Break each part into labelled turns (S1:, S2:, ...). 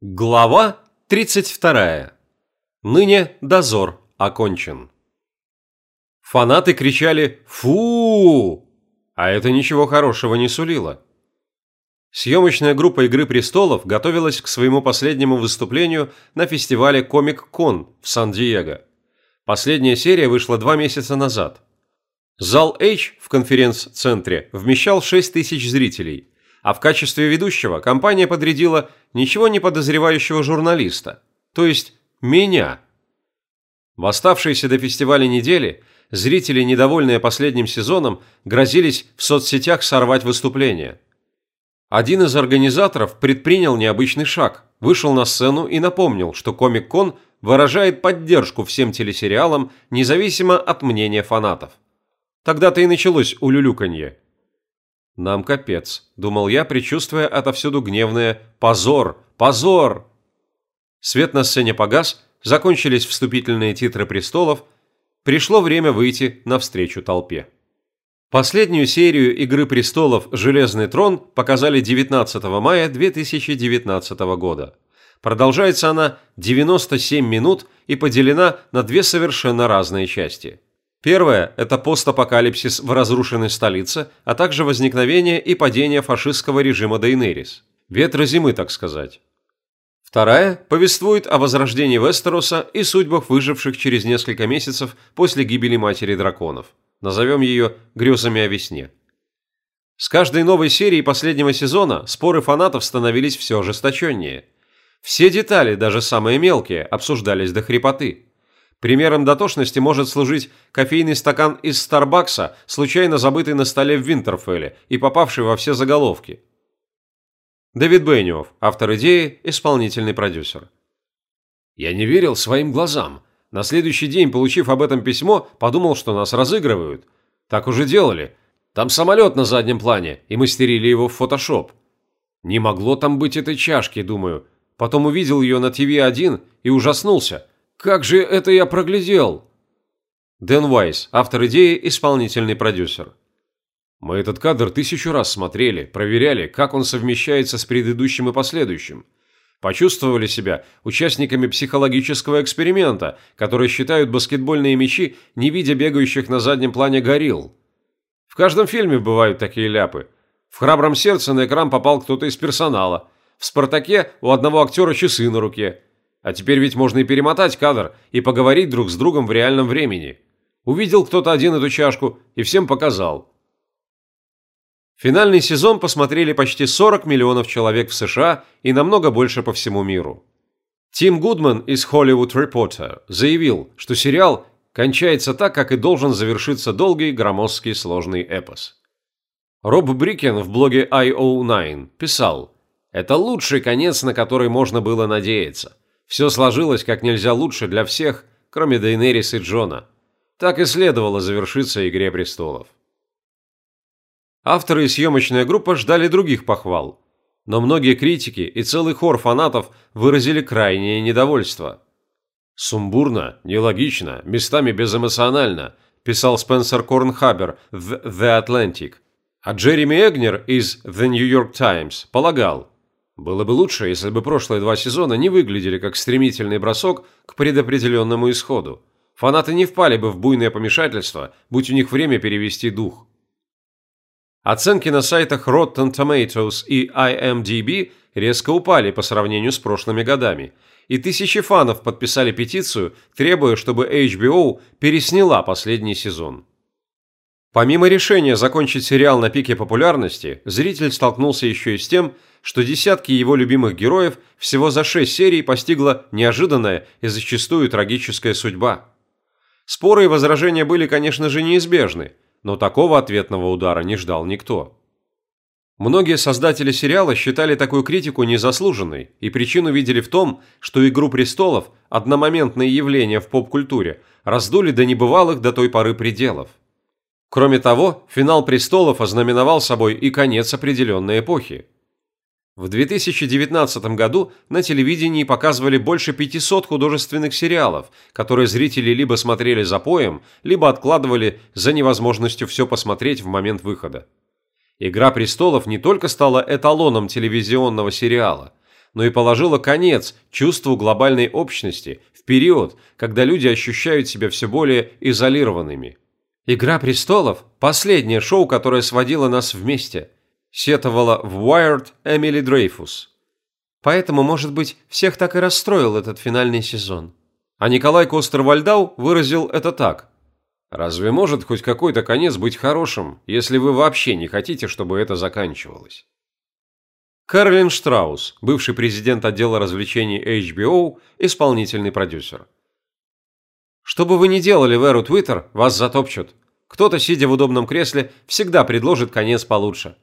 S1: Глава 32. Ныне дозор окончен. Фанаты кричали «Фу!», а это ничего хорошего не сулило. Съемочная группа «Игры престолов» готовилась к своему последнему выступлению на фестивале Комик-Кон в Сан-Диего. Последняя серия вышла два месяца назад. Зал H в конференц-центре вмещал 6 тысяч зрителей – а в качестве ведущего компания подрядила ничего не подозревающего журналиста, то есть меня. В оставшиеся до фестиваля недели зрители, недовольные последним сезоном, грозились в соцсетях сорвать выступление. Один из организаторов предпринял необычный шаг, вышел на сцену и напомнил, что Комик-кон выражает поддержку всем телесериалам, независимо от мнения фанатов. Тогда-то и началось улюлюканье – «Нам капец», – думал я, предчувствуя отовсюду гневное «Позор! Позор!». Свет на сцене погас, закончились вступительные титры престолов, пришло время выйти навстречу толпе. Последнюю серию «Игры престолов. Железный трон» показали 19 мая 2019 года. Продолжается она 97 минут и поделена на две совершенно разные части – Первое – это постапокалипсис в разрушенной столице, а также возникновение и падение фашистского режима Дейнерис. Ветры зимы, так сказать. Вторая повествует о возрождении Вестероса и судьбах выживших через несколько месяцев после гибели матери драконов. Назовем ее «Грезами о весне». С каждой новой серией последнего сезона споры фанатов становились все ожесточеннее. Все детали, даже самые мелкие, обсуждались до хрипоты. Примером дотошности может служить кофейный стакан из Старбакса, случайно забытый на столе в Винтерфелле и попавший во все заголовки. Дэвид Бенниофф, автор идеи, исполнительный продюсер. Я не верил своим глазам. На следующий день, получив об этом письмо, подумал, что нас разыгрывают. Так уже делали. Там самолет на заднем плане, и мы стерили его в фотошоп. Не могло там быть этой чашки, думаю. Потом увидел ее на ТВ-1 и ужаснулся – как же это я проглядел? Дэн Уайс, автор идеи, исполнительный продюсер. Мы этот кадр тысячу раз смотрели, проверяли, как он совмещается с предыдущим и последующим. Почувствовали себя участниками психологического эксперимента, которые считают баскетбольные мячи, не видя бегающих на заднем плане горилл. В каждом фильме бывают такие ляпы. В «Храбром сердце» на экран попал кто-то из персонала. В «Спартаке» у одного актера часы на руке – а теперь ведь можно и перемотать кадр и поговорить друг с другом в реальном времени. Увидел кто-то один эту чашку и всем показал. Финальный сезон посмотрели почти 40 миллионов человек в США и намного больше по всему миру. Тим Гудман из Hollywood Reporter заявил, что сериал кончается так, как и должен завершиться долгий, громоздкий, сложный эпос. Роб Брикен в блоге IO9 писал «Это лучший конец, на который можно было надеяться. Все сложилось как нельзя лучше для всех, кроме Дейнерис и Джона. Так и следовало завершиться «Игре престолов». Авторы и съемочная группа ждали других похвал, но многие критики и целый хор фанатов выразили крайнее недовольство. «Сумбурно, нелогично, местами безэмоционально», писал Спенсер Корнхабер в The Atlantic, а Джереми Эгнер из The New York Times полагал – было бы лучше, если бы прошлые два сезона не выглядели как стремительный бросок к предопределенному исходу. Фанаты не впали бы в буйное помешательство, будь у них время перевести дух. Оценки на сайтах Rotten Tomatoes и IMDb резко упали по сравнению с прошлыми годами, и тысячи фанов подписали петицию, требуя, чтобы HBO пересняла последний сезон. Помимо решения закончить сериал на пике популярности, зритель столкнулся еще и с тем, что десятки его любимых героев всего за шесть серий постигла неожиданная и зачастую трагическая судьба. Споры и возражения были, конечно же, неизбежны, но такого ответного удара не ждал никто. Многие создатели сериала считали такую критику незаслуженной, и причину видели в том, что «Игру престолов» – одномоментное явление в поп-культуре – раздули до небывалых до той поры пределов – Кроме того, финал «Престолов» ознаменовал собой и конец определенной эпохи. В 2019 году на телевидении показывали больше 500 художественных сериалов, которые зрители либо смотрели за поем, либо откладывали за невозможностью все посмотреть в момент выхода. «Игра престолов» не только стала эталоном телевизионного сериала, но и положила конец чувству глобальной общности в период, когда люди ощущают себя все более изолированными. «Игра престолов» – последнее шоу, которое сводило нас вместе, сетовала в Wired Эмили Дрейфус. Поэтому, может быть, всех так и расстроил этот финальный сезон. А Николай Костер-Вальдау выразил это так. «Разве может хоть какой-то конец быть хорошим, если вы вообще не хотите, чтобы это заканчивалось?» Карлин Штраус, бывший президент отдела развлечений HBO, исполнительный продюсер. Что бы вы ни делали в эру Twitter, вас затопчут. Кто-то, сидя в удобном кресле, всегда предложит конец получше.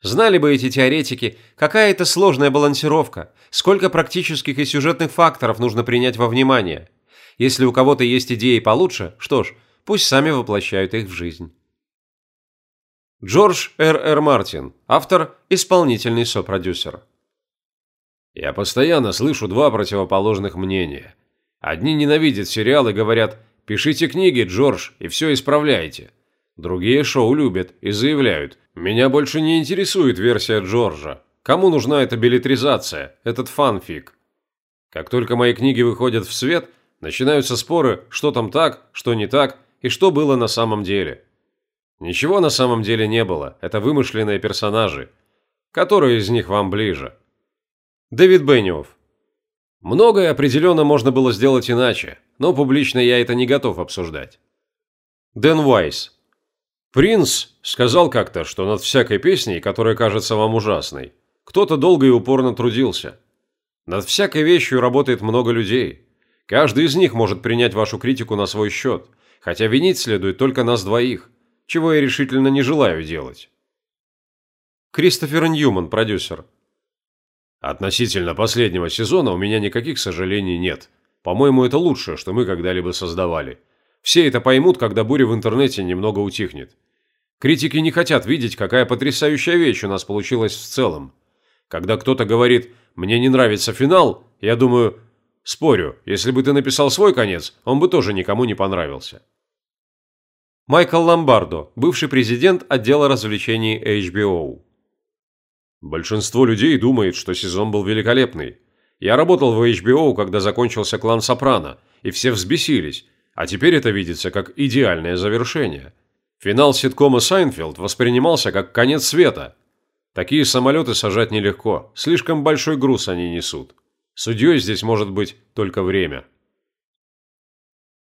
S1: Знали бы эти теоретики, какая это сложная балансировка, сколько практических и сюжетных факторов нужно принять во внимание. Если у кого-то есть идеи получше, что ж, пусть сами воплощают их в жизнь. Джордж Р. Р. Мартин, автор, исполнительный сопродюсер. Я постоянно слышу два противоположных мнения. Одни ненавидят сериал и говорят «пишите книги, Джордж, и все исправляйте». Другие шоу любят и заявляют «меня больше не интересует версия Джорджа. Кому нужна эта билетризация, этот фанфик?» Как только мои книги выходят в свет, начинаются споры, что там так, что не так и что было на самом деле. Ничего на самом деле не было, это вымышленные персонажи. Которые из них вам ближе? Дэвид Бенниофф. Многое определенно можно было сделать иначе, но публично я это не готов обсуждать. Дэн Уайс. Принц сказал как-то, что над всякой песней, которая кажется вам ужасной, кто-то долго и упорно трудился. Над всякой вещью работает много людей. Каждый из них может принять вашу критику на свой счет, хотя винить следует только нас двоих чего я решительно не желаю делать. Кристофер Ньюман, продюсер. Относительно последнего сезона у меня никаких сожалений нет. По-моему, это лучшее, что мы когда-либо создавали. Все это поймут, когда буря в интернете немного утихнет. Критики не хотят видеть, какая потрясающая вещь у нас получилась в целом. Когда кто-то говорит «мне не нравится финал», я думаю «спорю, если бы ты написал свой конец, он бы тоже никому не понравился». Майкл Ломбардо, бывший президент отдела развлечений HBO. Большинство людей думает, что сезон был великолепный. Я работал в HBO, когда закончился клан Сопрано, и все взбесились, а теперь это видится как идеальное завершение. Финал ситкома «Сайнфелд» воспринимался как конец света. Такие самолеты сажать нелегко, слишком большой груз они несут. Судьей здесь может быть только время.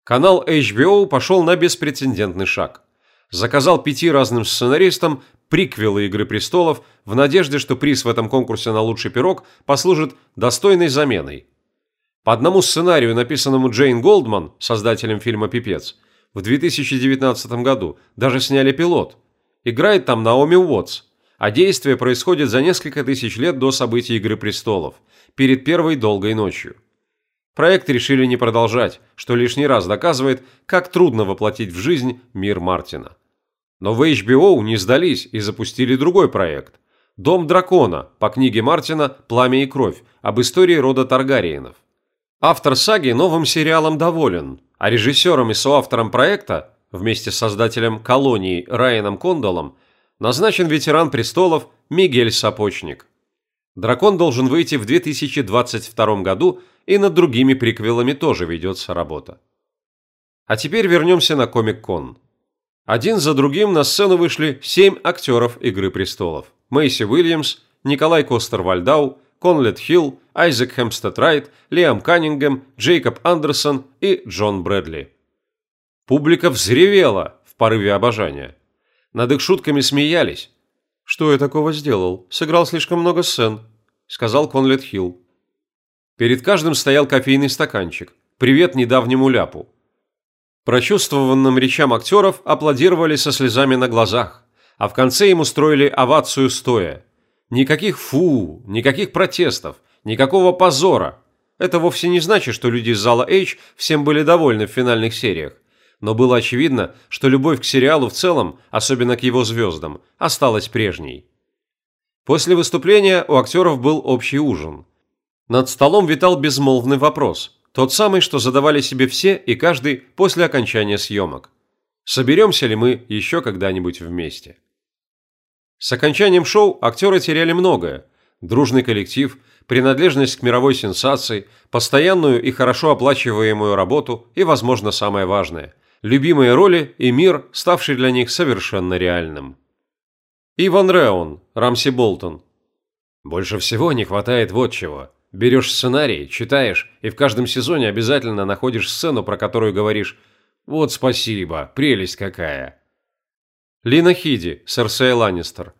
S1: Канал HBO пошел на беспрецедентный шаг. Заказал пяти разным сценаристам приквелы «Игры престолов» в надежде, что приз в этом конкурсе на лучший пирог послужит достойной заменой. По одному сценарию, написанному Джейн Голдман, создателем фильма «Пипец», в 2019 году даже сняли пилот. Играет там Наоми Уотс, а действие происходит за несколько тысяч лет до событий «Игры престолов», перед первой долгой ночью. Проект решили не продолжать, что лишний раз доказывает, как трудно воплотить в жизнь мир Мартина. Но в HBO не сдались и запустили другой проект – «Дом дракона» по книге Мартина «Пламя и кровь» об истории рода Таргариенов. Автор саги новым сериалом доволен, а режиссером и соавтором проекта, вместе с создателем «Колонии» Райаном Кондолом, назначен ветеран престолов Мигель Сапочник. «Дракон» должен выйти в 2022 году – и над другими приквелами тоже ведется работа. А теперь вернемся на Комик-кон. Один за другим на сцену вышли семь актеров «Игры престолов». Мэйси Уильямс, Николай Костер-Вальдау, Конлет Хилл, Айзек Хемстед Райт, Лиам Каннингем, Джейкоб Андерсон и Джон Брэдли. Публика взревела в порыве обожания. Над их шутками смеялись. «Что я такого сделал? Сыграл слишком много сцен», – сказал Конлет Хилл. Перед каждым стоял кофейный стаканчик. Привет недавнему ляпу. Прочувствованным речам актеров аплодировали со слезами на глазах, а в конце им устроили овацию стоя. Никаких фу, никаких протестов, никакого позора. Это вовсе не значит, что люди из зала H всем были довольны в финальных сериях. Но было очевидно, что любовь к сериалу в целом, особенно к его звездам, осталась прежней. После выступления у актеров был общий ужин – над столом витал безмолвный вопрос, тот самый, что задавали себе все и каждый после окончания съемок. Соберемся ли мы еще когда-нибудь вместе? С окончанием шоу актеры теряли многое, дружный коллектив, принадлежность к мировой сенсации, постоянную и хорошо оплачиваемую работу и, возможно, самое важное – любимые роли и мир, ставший для них совершенно реальным. Иван Реон, Рамси Болтон. Больше всего не хватает вот чего. Берешь сценарий, читаешь, и в каждом сезоне обязательно находишь сцену, про которую говоришь «Вот спасибо, прелесть какая». Лина Хиди, Серсея Ланнистер.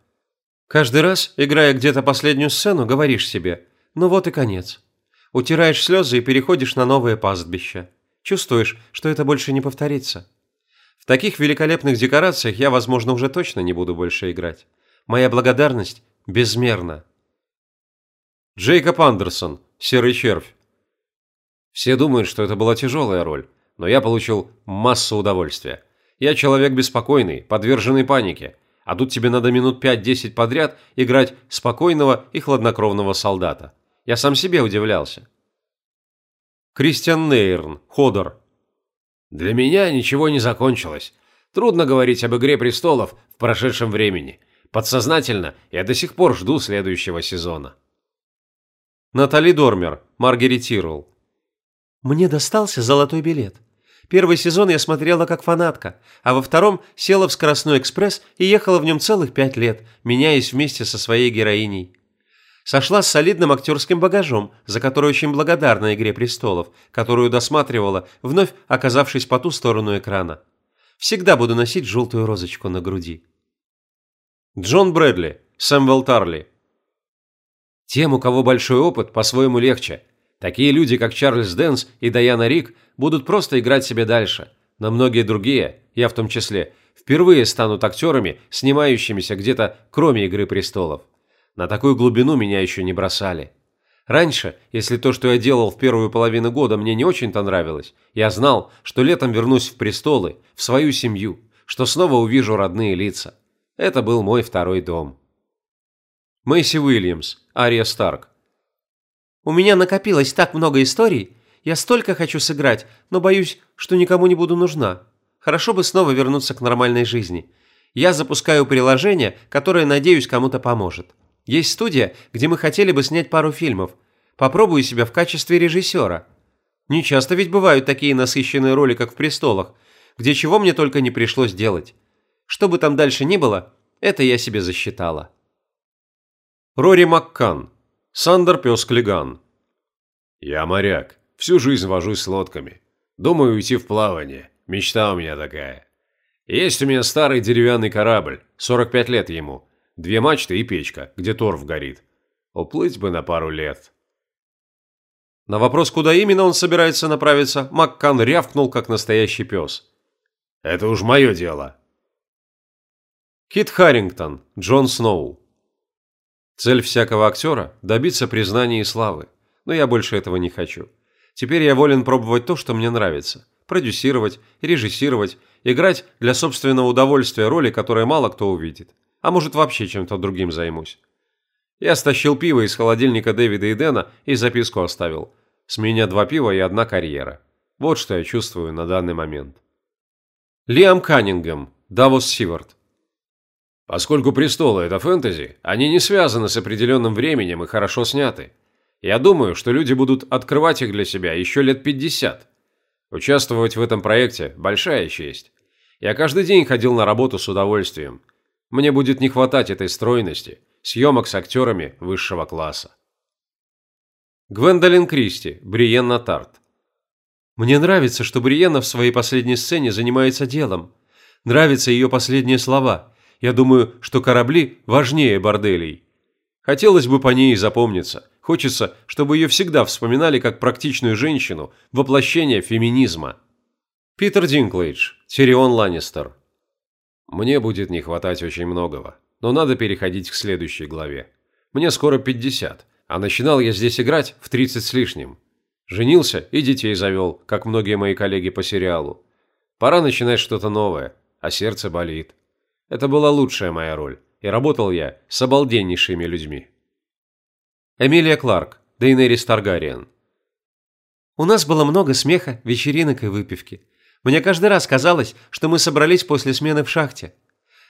S1: Каждый раз, играя где-то последнюю сцену, говоришь себе «Ну вот и конец». Утираешь слезы и переходишь на новое пастбище. Чувствуешь, что это больше не повторится. В таких великолепных декорациях я, возможно, уже точно не буду больше играть. Моя благодарность безмерна. Джейкоб Андерсон, Серый червь. Все думают, что это была тяжелая роль, но я получил массу удовольствия. Я человек беспокойный, подверженный панике, а тут тебе надо минут 5-10 подряд играть спокойного и хладнокровного солдата. Я сам себе удивлялся. Кристиан Нейрн, Ходор. Для меня ничего не закончилось. Трудно говорить об «Игре престолов» в прошедшем времени. Подсознательно я до сих пор жду следующего сезона. Натали Дормер, Маргарет Тирл.
S2: Мне достался золотой билет. Первый сезон я смотрела как фанатка, а во втором села в скоростной экспресс и ехала в нем целых пять лет, меняясь вместе со своей героиней. Сошла с солидным актерским багажом, за который очень благодарна «Игре престолов», которую досматривала, вновь оказавшись по ту сторону экрана. Всегда буду носить желтую розочку на груди.
S1: Джон Брэдли, Сэмвелл Тарли. Тем, у кого большой опыт, по-своему легче. Такие люди, как Чарльз Дэнс и Даяна Ригг, будут просто играть себе дальше. Но многие другие, я в том числе, впервые станут актерами, снимающимися где-то кроме «Игры престолов». На такую глубину меня еще не бросали. Раньше, если то, что я делал в первую половину года, мне не очень-то нравилось, я знал, что летом вернусь в престолы, в свою семью, что снова увижу родные лица. Это был мой второй дом. Мэйси Уильямс, Ария Старк.
S2: У меня накопилось так много историй, я столько хочу сыграть, но боюсь, что никому не буду нужна. Хорошо бы снова вернуться к нормальной жизни. Я запускаю приложение, которое, надеюсь, кому-то поможет. Есть студия, где мы хотели бы снять пару фильмов. Попробую себя в качестве режиссера. Не часто ведь бывают такие насыщенные роли, как в «Престолах», где чего мне только не пришлось делать. Что бы там дальше ни было, это я себе засчитала.
S1: Рори Маккан. Сандер Пес Клиган.
S3: Я моряк. Всю жизнь вожусь с лодками. Думаю уйти в плавание. Мечта у меня такая. Есть у меня старый деревянный корабль, 45 лет ему. Две мачты и печка, где торф горит. Уплыть бы на пару лет.
S1: На вопрос, куда именно он собирается направиться, Маккан рявкнул, как настоящий пес.
S3: «Это уж мое дело».
S1: Кит Харрингтон, Джон Сноу. Цель всякого актера – добиться признания и славы. Но я больше этого не хочу. Теперь я волен пробовать то, что мне нравится. Продюсировать, режиссировать, играть для собственного удовольствия роли, которые мало кто увидит. А может вообще чем-то другим займусь. Я стащил пиво из холодильника Дэвида и Дэна и записку оставил. С меня два пива и одна карьера. Вот что я чувствую на данный момент. Лиам Каннингем, Давос Сивард.
S3: Поскольку «Престолы» — это фэнтези, они не связаны с определенным временем и хорошо сняты. Я думаю, что люди будут открывать их для себя еще лет 50. Участвовать в этом проекте – большая честь. Я каждый день ходил на работу с удовольствием. Мне будет не хватать этой стройности, съемок с актерами высшего класса.
S1: Гвендолин Кристи, Бриенна Тарт. Мне нравится, что Бриенна в своей последней сцене занимается делом. Нравятся ее последние слова. Я думаю, что корабли важнее борделей. Хотелось бы по ней запомниться – Хочется, чтобы ее всегда вспоминали как практичную женщину, воплощение феминизма. Питер Динклейдж, Тирион Ланнистер. Мне будет не хватать очень многого, но надо переходить к следующей главе. Мне скоро 50, а начинал я здесь играть в 30 с лишним. Женился и детей завел, как многие мои коллеги по сериалу. Пора начинать что-то новое, а сердце болит. Это была лучшая моя роль, и работал я с обалденнейшими людьми. Эмилия Кларк, Дейнерис Таргариен.
S2: У нас было много смеха, вечеринок и выпивки. Мне каждый раз казалось, что мы собрались после смены в шахте.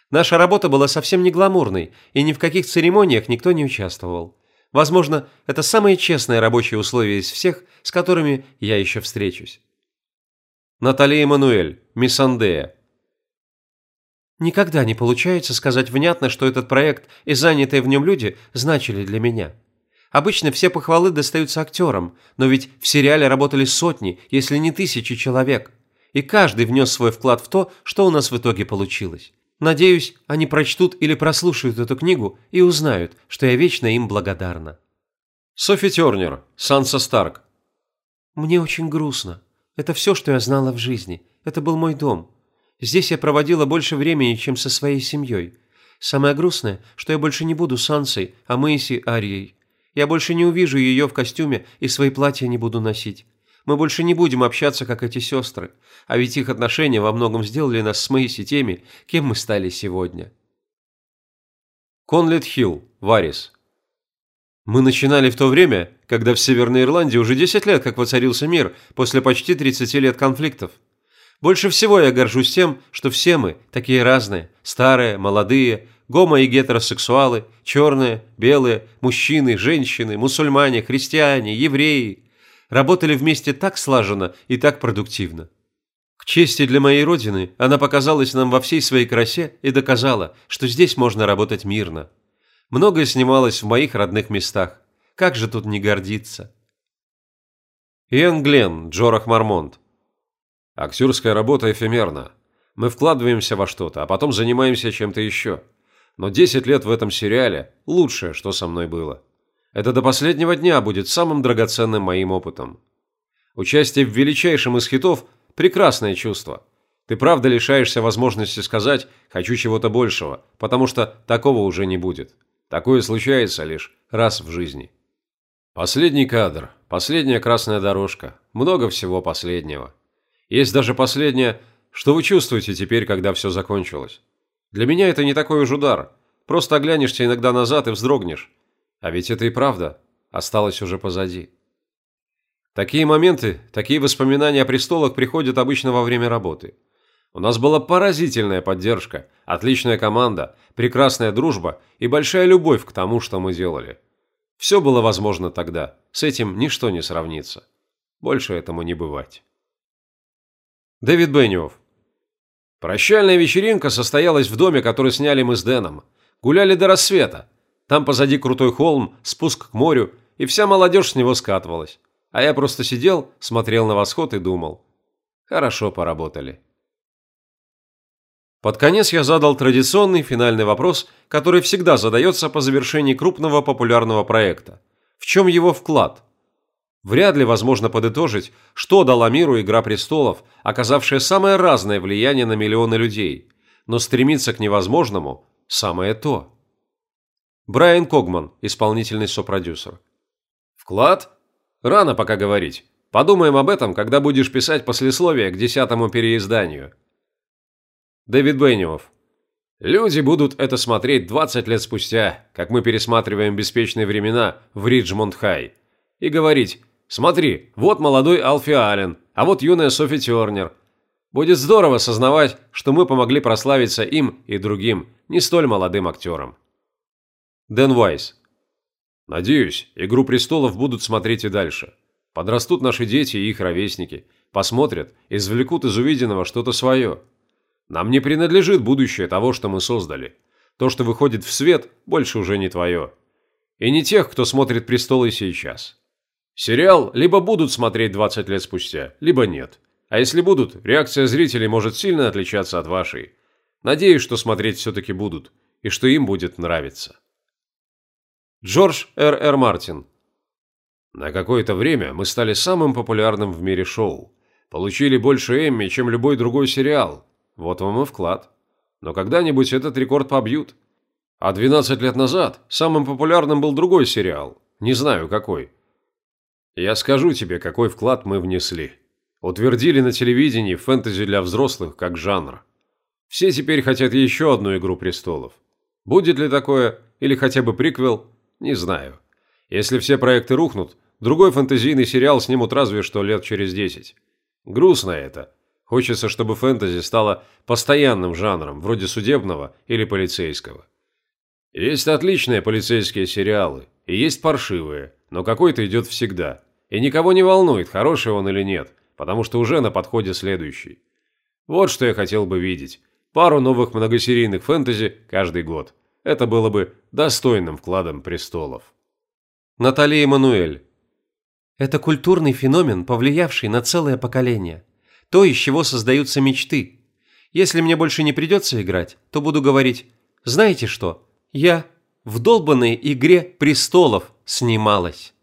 S2: Наша работа была совсем не гламурной, и ни в каких церемониях никто не участвовал. Возможно, это самые честные рабочие условия из всех, с которыми я еще встречусь. Наталья Эммануэль, мисс Андея. Никогда не получается сказать внятно, что этот проект и занятые в нем люди значили для меня. Обычно все похвалы достаются актерам, но ведь в сериале работали сотни, если не тысячи человек. И каждый внес свой вклад в то, что у нас в итоге получилось. Надеюсь, они прочтут или прослушают эту книгу и узнают, что я вечно им благодарна.
S1: Софи Тернер, Санса Старк.
S2: Мне очень грустно. Это все, что я знала в жизни. Это был мой дом. Здесь я проводила больше времени, чем со своей семьей. Самое грустное, что я больше не буду Сансой, а Мэйси Арией. Я больше не увижу ее в костюме и свои платья не буду носить. Мы больше не будем общаться, как эти сестры. А ведь их отношения во многом сделали нас с Мэйси теми, кем мы стали сегодня.
S1: Конлет Хилл, Варис. Мы начинали в то время, когда в Северной Ирландии уже 10 лет как воцарился мир после почти 30 лет конфликтов. Больше всего я горжусь тем, что все мы такие разные, старые, молодые, гомо- и гетеросексуалы, черные, белые, мужчины, женщины, мусульмане, христиане, евреи, работали вместе так слаженно и так продуктивно. К чести для моей родины, она показалась нам во всей своей красе и доказала, что здесь можно работать мирно. Многое снималось в моих родных местах. Как же тут не гордиться? Иэн Гленн, Джорах Мармонт. Актерская работа эфемерна. Мы вкладываемся во что-то, а потом занимаемся чем-то еще. Но 10 лет в этом сериале – лучшее, что со мной было. Это до последнего дня будет самым драгоценным моим опытом. Участие в величайшем из хитов – прекрасное чувство. Ты правда лишаешься возможности сказать «хочу чего-то большего», потому что такого уже не будет. Такое случается лишь раз в жизни. Последний кадр, последняя красная дорожка, много всего последнего. Есть даже последнее, что вы чувствуете теперь, когда все закончилось. Для меня это не такой уж удар. Просто оглянешься иногда назад и вздрогнешь. А ведь это и правда осталось уже позади. Такие моменты, такие воспоминания о престолах приходят обычно во время работы. У нас была поразительная поддержка, отличная команда, прекрасная дружба и большая любовь к тому, что мы делали. Все было возможно тогда, с этим ничто не сравнится. Больше этому не бывать. Дэвид Бенниофф. Прощальная вечеринка состоялась в доме, который сняли мы с Дэном. Гуляли до рассвета. Там позади крутой холм, спуск к морю, и вся молодежь с него скатывалась. А я просто сидел, смотрел на восход и думал. Хорошо поработали. Под конец я задал традиционный финальный вопрос, который всегда задается по завершении крупного популярного проекта. В чем его вклад? Вряд ли возможно подытожить, что дала миру «Игра престолов», оказавшая самое разное влияние на миллионы людей. Но стремиться к невозможному – самое то. Брайан Когман, исполнительный сопродюсер. Вклад? Рано пока говорить. Подумаем об этом, когда будешь писать послесловие к десятому переизданию. Дэвид Бенниофф. Люди будут это смотреть 20 лет спустя, как мы пересматриваем беспечные времена в Риджмонд-Хай. И говорить, смотри, вот молодой Алфи Аллен, а вот юная Софи Тернер. Будет здорово сознавать, что мы помогли прославиться им и другим, не столь молодым актерам. Дэн Вайс. Надеюсь, «Игру престолов» будут смотреть и дальше. Подрастут наши дети и их ровесники, посмотрят, извлекут из увиденного что-то свое. Нам не принадлежит будущее того, что мы создали. То, что выходит в свет, больше уже не твое. И не тех, кто смотрит «Престолы» сейчас. Сериал либо будут смотреть 20 лет спустя, либо нет. А если будут, реакция зрителей может сильно отличаться от вашей. Надеюсь, что смотреть все-таки будут, и что им будет нравиться. Джордж Р. Р. Мартин. На какое-то время мы стали самым популярным в мире шоу. Получили больше Эмми, чем любой другой сериал. Вот вам и вклад. Но когда-нибудь этот рекорд побьют. А 12 лет назад самым популярным был другой сериал. Не знаю какой. Я скажу тебе, какой вклад мы внесли. Утвердили на телевидении фэнтези для взрослых как жанр. Все теперь хотят еще одну «Игру престолов». Будет ли такое, или хотя бы приквел, не знаю. Если все проекты рухнут, другой фэнтезийный сериал снимут разве что лет через десять. Грустно это. Хочется, чтобы фэнтези стало постоянным жанром, вроде судебного или полицейского.
S3: Есть отличные полицейские сериалы, и есть паршивые, но какой-то идет всегда. И никого не волнует, хороший он или нет, потому что уже на подходе следующий. Вот что я хотел бы видеть. Пару новых многосерийных фэнтези каждый год. Это было бы достойным вкладом престолов.
S1: Наталья Эммануэль.
S2: Это культурный феномен, повлиявший на целое поколение. То, из чего создаются мечты. Если мне больше не придется играть, то буду говорить, знаете что, я в долбанной игре престолов снималась.